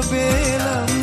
I'll be there.